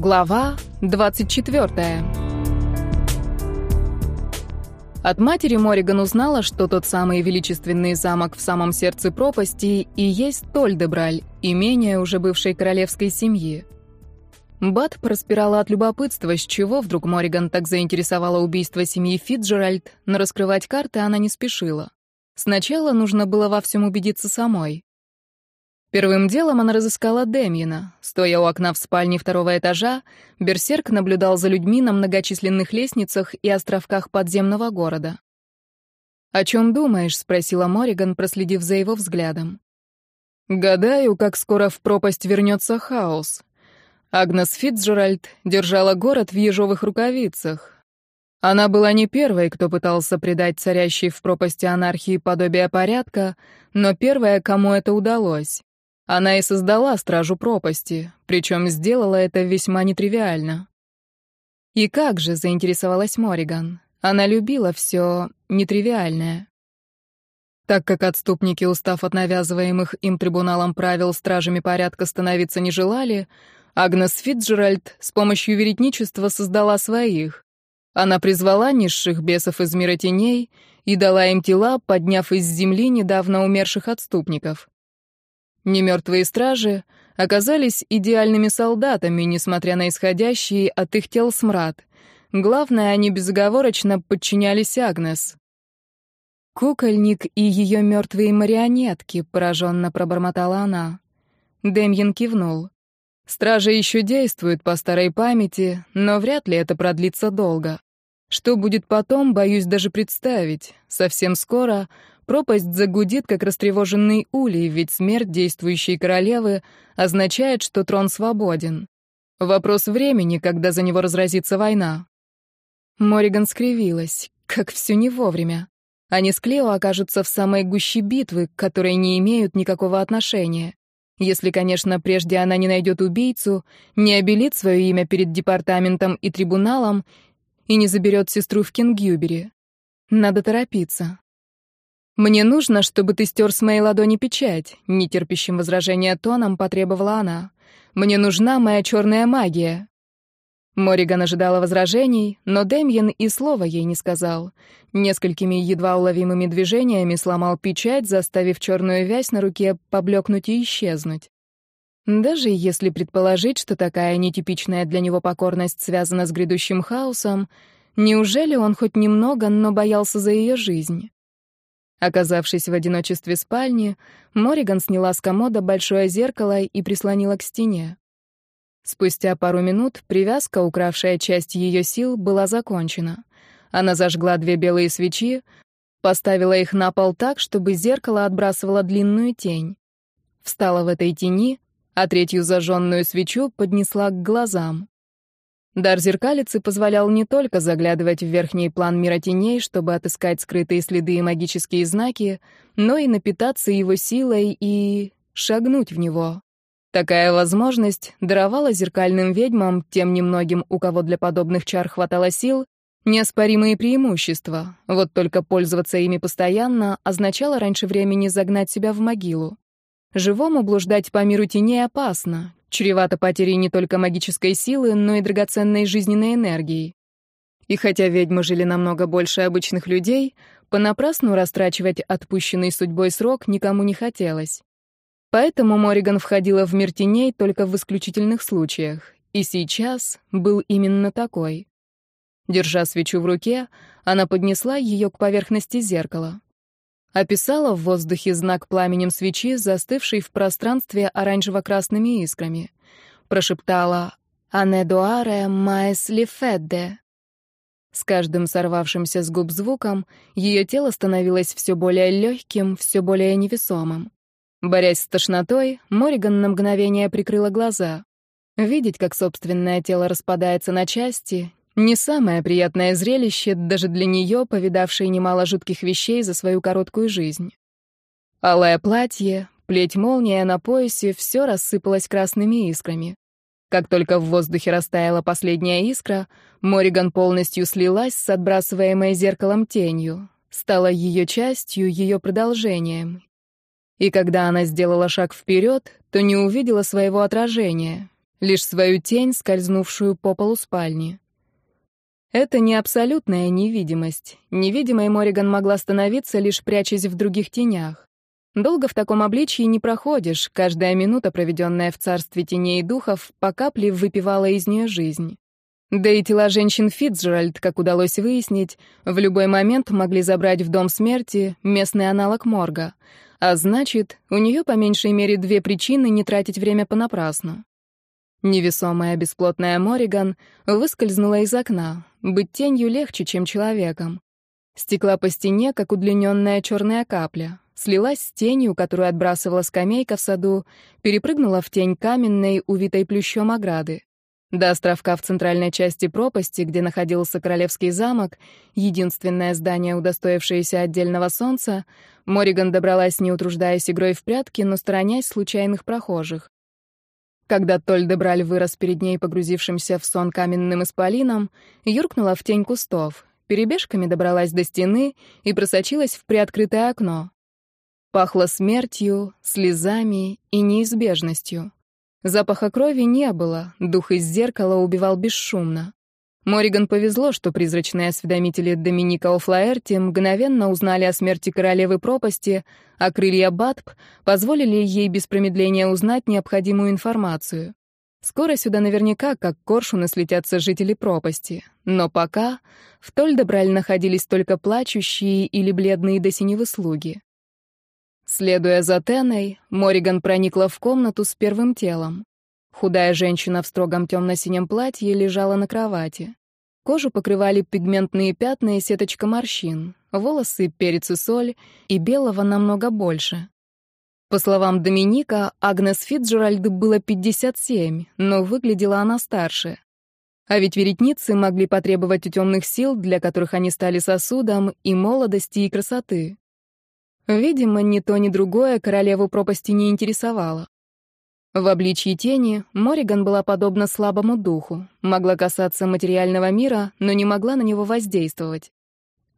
Глава 24. От матери Мориган узнала, что тот самый величественный замок в самом сердце пропасти и есть Тольдебраль, имение уже бывшей королевской семьи. Бат проспирала от любопытства, с чего вдруг Мориган так заинтересовала убийство семьи Фитджеральд, но раскрывать карты она не спешила. Сначала нужно было во всем убедиться самой. Первым делом она разыскала Демьена. Стоя у окна в спальне второго этажа, Берсерк наблюдал за людьми на многочисленных лестницах и островках подземного города. «О чем думаешь?» — спросила Мориган, проследив за его взглядом. «Гадаю, как скоро в пропасть вернется хаос». Агнес Фитджеральд держала город в ежовых рукавицах. Она была не первой, кто пытался придать царящей в пропасти анархии подобие порядка, но первая, кому это удалось. Она и создала стражу пропасти, причем сделала это весьма нетривиально. И как же, заинтересовалась Мориган. Она любила все нетривиальное. Так как отступники, устав от навязываемых им трибуналом правил, стражами порядка становиться не желали, Агнес Фитджеральд с помощью веретничества создала своих. Она призвала низших бесов из мира теней и дала им тела, подняв из земли недавно умерших отступников. Немертвые стражи оказались идеальными солдатами, несмотря на исходящий от их тел смрад. Главное, они безоговорочно подчинялись Агнес. «Кукольник и ее мертвые марионетки», — пораженно пробормотала она. Демьян кивнул. «Стражи еще действуют по старой памяти, но вряд ли это продлится долго. Что будет потом, боюсь даже представить. Совсем скоро Пропасть загудит, как растревоженный улей, ведь смерть действующей королевы означает, что трон свободен. Вопрос времени, когда за него разразится война. Мориган скривилась, как все не вовремя. Они с Клео окажутся в самой гуще битвы, к которой не имеют никакого отношения. Если, конечно, прежде она не найдет убийцу, не обелит свое имя перед департаментом и трибуналом и не заберет сестру в Кингюбере. Надо торопиться. «Мне нужно, чтобы ты стер с моей ладони печать», — нетерпящим возражения тоном потребовала она. «Мне нужна моя черная магия». Мориган ожидала возражений, но Демьян и слова ей не сказал. Несколькими едва уловимыми движениями сломал печать, заставив черную вязь на руке поблекнуть и исчезнуть. Даже если предположить, что такая нетипичная для него покорность связана с грядущим хаосом, неужели он хоть немного, но боялся за ее жизнь? Оказавшись в одиночестве спальни, Мориган сняла с комода большое зеркало и прислонила к стене. Спустя пару минут привязка, укравшая часть ее сил, была закончена. Она зажгла две белые свечи, поставила их на пол так, чтобы зеркало отбрасывало длинную тень. Встала в этой тени, а третью зажженную свечу поднесла к глазам. Дар зеркалицы позволял не только заглядывать в верхний план мира теней, чтобы отыскать скрытые следы и магические знаки, но и напитаться его силой и шагнуть в него. Такая возможность даровала зеркальным ведьмам, тем немногим, у кого для подобных чар хватало сил, неоспоримые преимущества. Вот только пользоваться ими постоянно означало раньше времени загнать себя в могилу. Живому блуждать по миру теней опасно, чревато потерей не только магической силы, но и драгоценной жизненной энергии. И хотя ведьмы жили намного больше обычных людей, понапрасну растрачивать отпущенный судьбой срок никому не хотелось. Поэтому Мориган входила в мир теней только в исключительных случаях, и сейчас был именно такой. Держа свечу в руке, она поднесла ее к поверхности зеркала. Описала в воздухе знак пламенем свечи, застывший в пространстве оранжево-красными искрами. Прошептала «Анедуаре маэс лифедде». С каждым сорвавшимся с губ звуком ее тело становилось все более легким, все более невесомым. Борясь с тошнотой, Мориган на мгновение прикрыла глаза. Видеть, как собственное тело распадается на части, не самое приятное зрелище даже для нее, повидавшей немало жутких вещей за свою короткую жизнь. Алое платье, плеть молния на поясе — все рассыпалось красными искрами. Как только в воздухе растаяла последняя искра, Мориган полностью слилась с отбрасываемой зеркалом тенью, стала ее частью, ее продолжением. И когда она сделала шаг вперед, то не увидела своего отражения. лишь свою тень, скользнувшую по полу спальни. Это не абсолютная невидимость. Невидимой Мориган могла становиться, лишь прячась в других тенях. Долго в таком обличии не проходишь, каждая минута, проведенная в царстве теней и духов, по капле выпивала из нее жизнь. Да и тела женщин Фитцджеральд, как удалось выяснить, в любой момент могли забрать в дом смерти местный аналог морга. А значит, у нее по меньшей мере две причины не тратить время понапрасну. Невесомая бесплотная Мориган выскользнула из окна. Быть тенью легче, чем человеком. Стекла по стене, как удлиненная черная капля. Слилась с тенью, которую отбрасывала скамейка в саду, перепрыгнула в тень каменной, увитой плющом ограды. До островка в центральной части пропасти, где находился Королевский замок, единственное здание, удостоившееся отдельного солнца, Мориган добралась, не утруждаясь игрой в прятки, но сторонясь случайных прохожих. Когда Толь де Браль вырос перед ней, погрузившимся в сон каменным исполином, юркнула в тень кустов, перебежками добралась до стены и просочилась в приоткрытое окно. Пахло смертью, слезами и неизбежностью. Запаха крови не было, дух из зеркала убивал бесшумно. Мориган повезло, что призрачные осведомители Доминика Офлаэрти мгновенно узнали о смерти королевы пропасти, а крылья Батб позволили ей без промедления узнать необходимую информацию. Скоро сюда наверняка, как коршуны, слетятся жители пропасти. Но пока в Тольдебраль находились только плачущие или бледные до синевы слуги. Следуя за Теной, Мориган проникла в комнату с первым телом. Худая женщина в строгом темно-синем платье лежала на кровати. Кожу покрывали пигментные пятна и сеточка морщин, волосы, перец и соль, и белого намного больше. По словам Доминика, Агнес Фитджеральд было 57, но выглядела она старше. А ведь веретницы могли потребовать у темных сил, для которых они стали сосудом, и молодости, и красоты. Видимо, ни то, ни другое королеву пропасти не интересовало. В обличье тени Мориган была подобна слабому духу, могла касаться материального мира, но не могла на него воздействовать.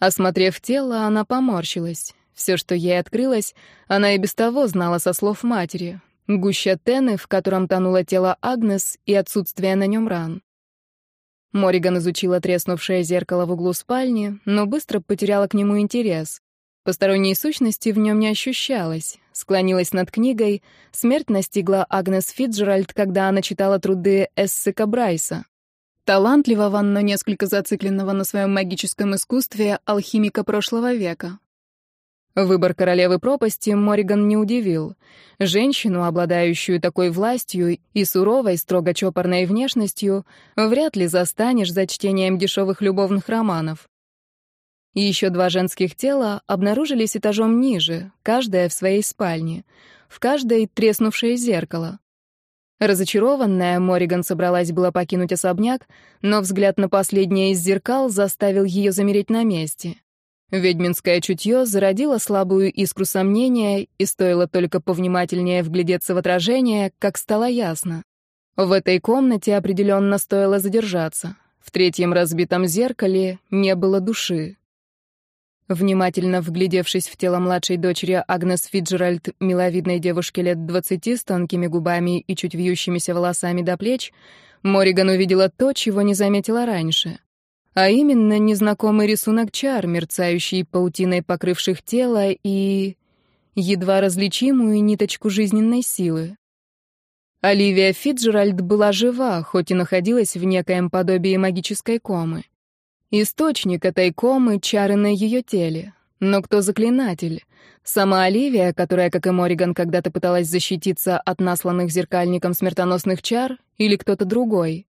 Осмотрев тело, она поморщилась. Все, что ей открылось, она и без того знала со слов матери. Гуща тены, в котором тонуло тело Агнес, и отсутствие на нем ран. Мориган изучила треснувшее зеркало в углу спальни, но быстро потеряла к нему интерес. Посторонней сущности в нем не ощущалось. Склонилась над книгой. Смерть настигла Агнес Фитджеральд, когда она читала труды Эссека Брайса. Талантливого, но несколько зацикленного на своем магическом искусстве алхимика прошлого века. Выбор королевы пропасти Мориган не удивил. Женщину, обладающую такой властью и суровой, строго чопорной внешностью, вряд ли застанешь за чтением дешевых любовных романов. Еще два женских тела обнаружились этажом ниже, каждая в своей спальне. В каждой треснувшее зеркало. Разочарованная, Мориган собралась было покинуть особняк, но взгляд на последнее из зеркал заставил ее замереть на месте. Ведьминское чутье зародило слабую искру сомнения, и стоило только повнимательнее вглядеться в отражение, как стало ясно. В этой комнате определенно стоило задержаться. В третьем разбитом зеркале не было души. Внимательно вглядевшись в тело младшей дочери Агнес Фиджеральд, миловидной девушки лет двадцати с тонкими губами и чуть вьющимися волосами до плеч, Мориган увидела то, чего не заметила раньше. А именно незнакомый рисунок чар, мерцающий паутиной покрывших тело и... едва различимую ниточку жизненной силы. Оливия Фиджеральд была жива, хоть и находилась в некоем подобии магической комы. Источник этой комы — чары на ее теле. Но кто заклинатель? Сама Оливия, которая, как и Мориган, когда-то пыталась защититься от насланных зеркальником смертоносных чар, или кто-то другой?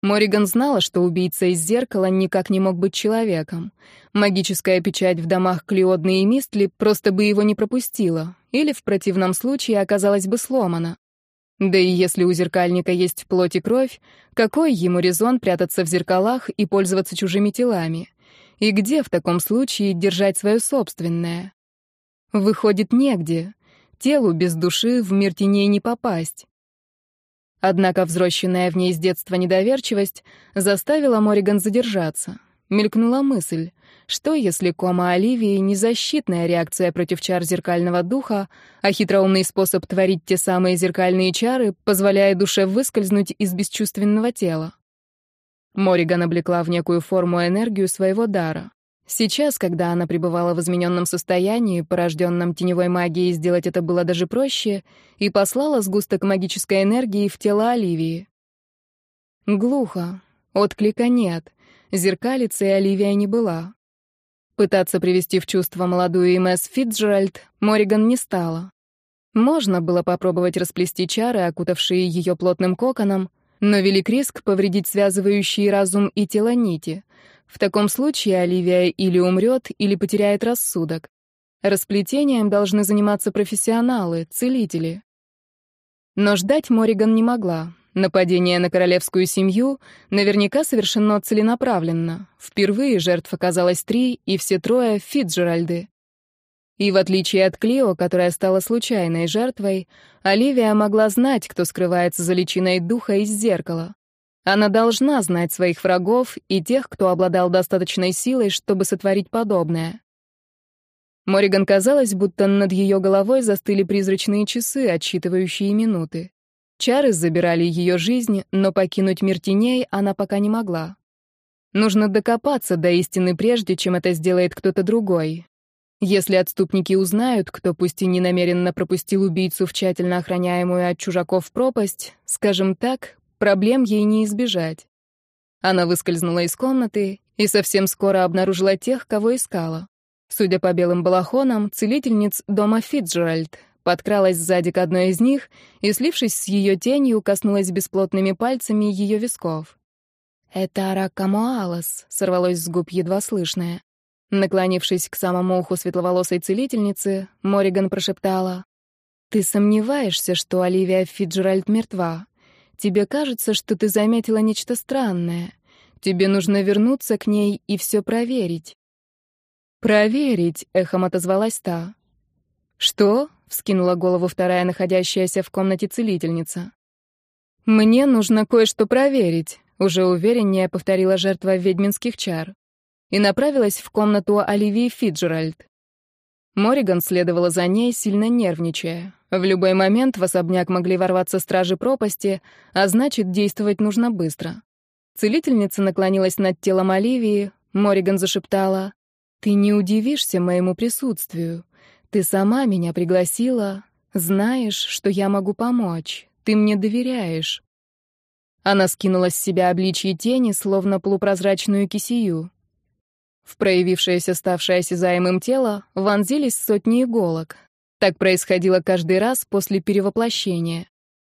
Мориган знала, что убийца из зеркала никак не мог быть человеком. Магическая печать в домах Клеодны и Мистли просто бы его не пропустила, или в противном случае оказалась бы сломана. Да и если у зеркальника есть плоть и кровь, какой ему резон прятаться в зеркалах и пользоваться чужими телами? И где в таком случае держать свое собственное? Выходит, негде. Телу без души в мир теней не попасть. Однако взросшенная в ней с детства недоверчивость заставила Мориган задержаться. Мелькнула мысль, что если кома Оливии не защитная реакция против чар зеркального духа, а хитроумный способ творить те самые зеркальные чары, позволяя душе выскользнуть из бесчувственного тела. Мориган облекла в некую форму энергию своего дара. Сейчас, когда она пребывала в измененном состоянии, порожденном теневой магией, сделать это было даже проще, и послала сгусток магической энергии в тело Оливии. Глухо. Отклика нет. Зеркалицей Оливия не была. Пытаться привести в чувство молодую Имэс Фитджеральд Мориган не стала. Можно было попробовать расплести чары, окутавшие ее плотным коконом, но велик риск повредить связывающие разум и тело нити. В таком случае Оливия или умрет, или потеряет рассудок. Расплетением должны заниматься профессионалы, целители. Но ждать Мориган не могла. Нападение на королевскую семью наверняка совершено целенаправленно. Впервые жертв оказалось три, и все трое — Фитджеральды. И в отличие от Клио, которая стала случайной жертвой, Оливия могла знать, кто скрывается за личиной духа из зеркала. Она должна знать своих врагов и тех, кто обладал достаточной силой, чтобы сотворить подобное. Мориган казалось, будто над ее головой застыли призрачные часы, отсчитывающие минуты. Чары забирали ее жизнь, но покинуть мир теней она пока не могла. Нужно докопаться до истины прежде, чем это сделает кто-то другой. Если отступники узнают, кто пусть и не намеренно пропустил убийцу в тщательно охраняемую от чужаков пропасть, скажем так, проблем ей не избежать. Она выскользнула из комнаты и совсем скоро обнаружила тех, кого искала. Судя по белым балахонам, целительниц дома Фитджеральд, подкралась сзади к одной из них и, слившись с ее тенью, коснулась бесплотными пальцами ее висков. «Это Аракамуалос», — сорвалось с губ едва слышное. Наклонившись к самому уху светловолосой целительницы, Мориган прошептала. «Ты сомневаешься, что Оливия Фиджеральд мертва? Тебе кажется, что ты заметила нечто странное. Тебе нужно вернуться к ней и все проверить». «Проверить», — эхом отозвалась та. «Что?» — вскинула голову вторая находящаяся в комнате целительница. «Мне нужно кое-что проверить», — уже увереннее повторила жертва ведьминских чар и направилась в комнату Оливии Фиджеральд. Мориган следовала за ней, сильно нервничая. В любой момент в особняк могли ворваться стражи пропасти, а значит, действовать нужно быстро. Целительница наклонилась над телом Оливии, Мориган зашептала, «Ты не удивишься моему присутствию. Ты сама меня пригласила, знаешь, что я могу помочь, ты мне доверяешь». Она скинула с себя обличье тени, словно полупрозрачную кисию. В проявившееся, ставшее осязаемым тело, вонзились сотни иголок. Так происходило каждый раз после перевоплощения.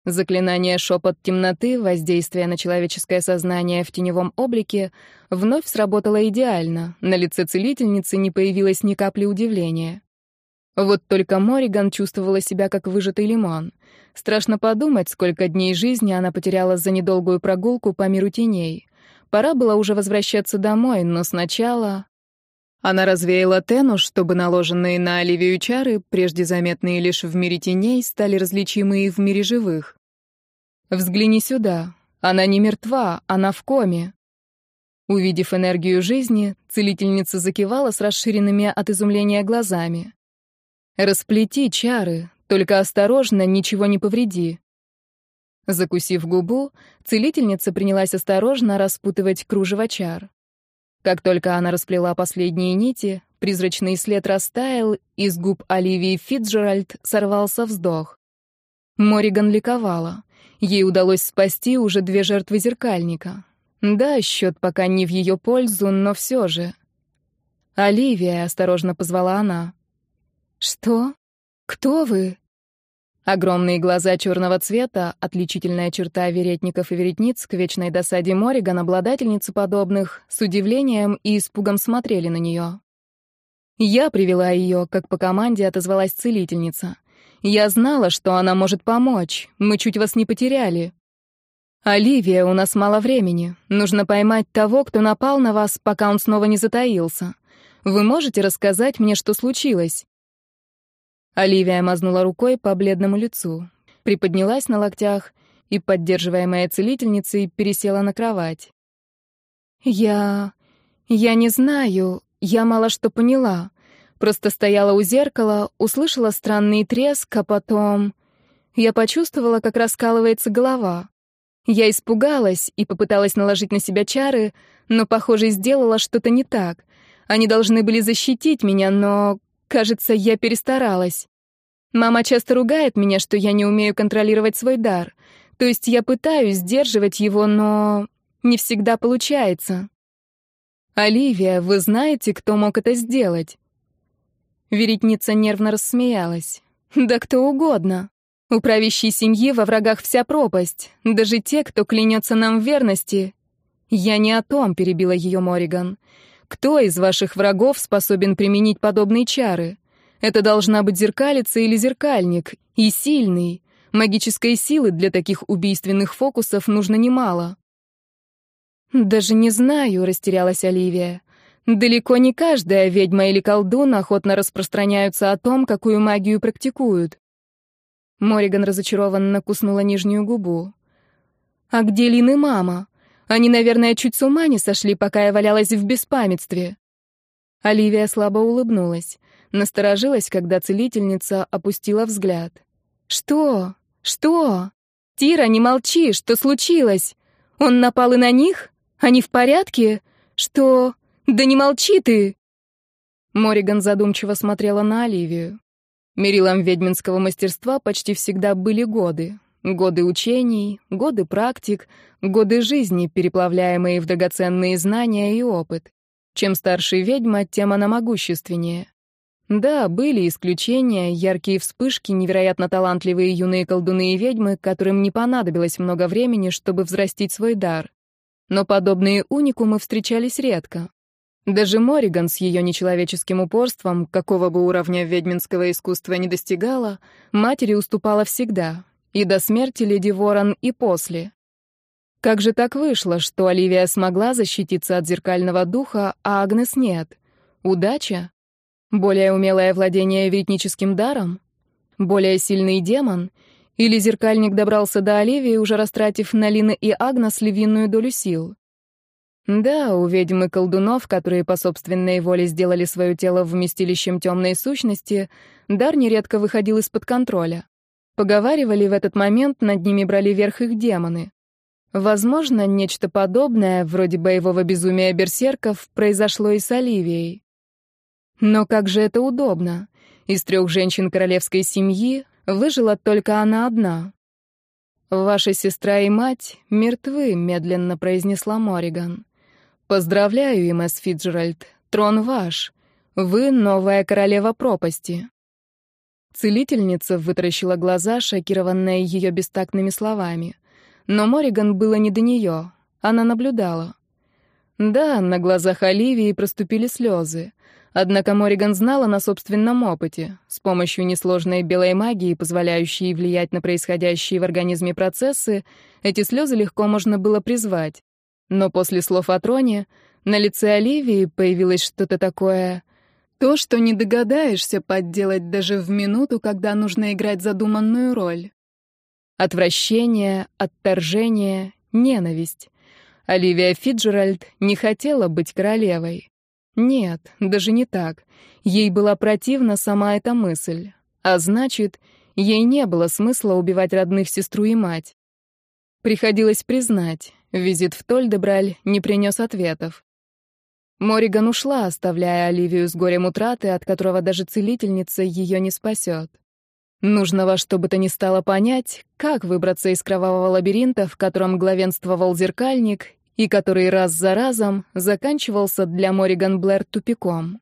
Заклинание «Шепот темноты», воздействие на человеческое сознание в теневом облике, вновь сработало идеально. На лице целительницы не появилось ни капли удивления. Вот только Мориган чувствовала себя как выжатый лимон. Страшно подумать, сколько дней жизни она потеряла за недолгую прогулку по миру теней. Пора было уже возвращаться домой, но сначала... Она развеяла Тену, чтобы наложенные на Оливию чары, прежде заметные лишь в мире теней, стали различимы и в мире живых. «Взгляни сюда. Она не мертва, она в коме». Увидев энергию жизни, целительница закивала с расширенными от изумления глазами. «Расплети чары, только осторожно, ничего не повреди». Закусив губу, целительница принялась осторожно распутывать кружево чар. Как только она расплела последние нити, призрачный след растаял, и с губ Оливии Фитджеральд сорвался вздох. Мориган ликовала. Ей удалось спасти уже две жертвы зеркальника. Да, счет пока не в ее пользу, но все же. «Оливия», — осторожно позвала она. «Что? Кто вы?» Огромные глаза черного цвета, отличительная черта веретников и веретниц к вечной досаде Мориган, обладательницы подобных, с удивлением и испугом смотрели на нее. Я привела ее, как по команде отозвалась целительница. Я знала, что она может помочь. Мы чуть вас не потеряли. Оливия, у нас мало времени. Нужно поймать того, кто напал на вас, пока он снова не затаился. Вы можете рассказать мне, что случилось? Оливия мазнула рукой по бледному лицу, приподнялась на локтях и, поддерживаемая целительницей, пересела на кровать. «Я... «Я не знаю, я мало что поняла. Просто стояла у зеркала, услышала странный треск, а потом... Я почувствовала, как раскалывается голова. Я испугалась и попыталась наложить на себя чары, но, похоже, сделала что-то не так. Они должны были защитить меня, но, кажется, я перестаралась. Мама часто ругает меня, что я не умею контролировать свой дар. То есть я пытаюсь сдерживать его, но не всегда получается. «Оливия, вы знаете, кто мог это сделать?» Веретница нервно рассмеялась. «Да кто угодно. У правящей семьи во врагах вся пропасть, даже те, кто клянется нам в верности. Я не о том, перебила ее Мориган. Кто из ваших врагов способен применить подобные чары? Это должна быть зеркалица или зеркальник, и сильный. Магической силы для таких убийственных фокусов нужно немало. «Даже не знаю», — растерялась Оливия. «Далеко не каждая ведьма или колдун охотно распространяются о том, какую магию практикуют. Мориган разочарованно куснула нижнюю губу. «А где Лин и мама? Они, наверное, чуть с ума не сошли, пока я валялась в беспамятстве». Оливия слабо улыбнулась, насторожилась, когда целительница опустила взгляд. «Что? Что? Тира, не молчи, что случилось? Он напал и на них? Они в порядке? Что? Да не молчи ты!» Мориган задумчиво смотрела на Оливию. Мерилом ведьминского мастерства почти всегда были годы. Годы учений, годы практик, годы жизни, переплавляемые в драгоценные знания и опыт. Чем старше ведьма, тем она могущественнее. Да, были исключения, яркие вспышки, невероятно талантливые юные колдуны и ведьмы, которым не понадобилось много времени, чтобы взрастить свой дар. Но подобные уникумы встречались редко. Даже Мориган с ее нечеловеческим упорством, какого бы уровня ведьминского искусства не достигала, матери уступала всегда, и до смерти леди Ворон, и после. Как же так вышло, что Оливия смогла защититься от зеркального духа, а Агнес нет? Удача? Более умелое владение веретническим даром? Более сильный демон? Или зеркальник добрался до Оливии, уже растратив на Лины и Агнес львиную долю сил? Да, у ведьм и колдунов, которые по собственной воле сделали свое тело вместилищем темной сущности, дар нередко выходил из-под контроля. Поговаривали, в этот момент над ними брали верх их демоны. Возможно, нечто подобное, вроде боевого безумия берсерков, произошло и с Оливией. Но как же это удобно. Из трех женщин королевской семьи выжила только она одна. «Ваша сестра и мать мертвы», — медленно произнесла Мориган. «Поздравляю, Имэс Фиджеральд, трон ваш. Вы новая королева пропасти». Целительница вытаращила глаза, шокированная ее бестактными словами. Но Мориган было не до нее. Она наблюдала. Да, на глазах Оливии проступили слезы. Однако Мориган знала на собственном опыте. С помощью несложной белой магии, позволяющей влиять на происходящие в организме процессы, эти слезы легко можно было призвать. Но после слов о троне на лице Оливии появилось что-то такое... То, что не догадаешься подделать даже в минуту, когда нужно играть задуманную роль. Отвращение, отторжение, ненависть. Оливия Фиджеральд не хотела быть королевой. Нет, даже не так. Ей была противна сама эта мысль. А значит, ей не было смысла убивать родных сестру и мать. Приходилось признать, Визит в Тольдебраль не принес ответов. Мориган ушла, оставляя Оливию с горем утраты, от которого даже целительница ее не спасет. Нужно во что бы то ни стало понять, как выбраться из кровавого лабиринта, в котором главенствовал зеркальник, и который раз за разом заканчивался для Мориган Блэр тупиком.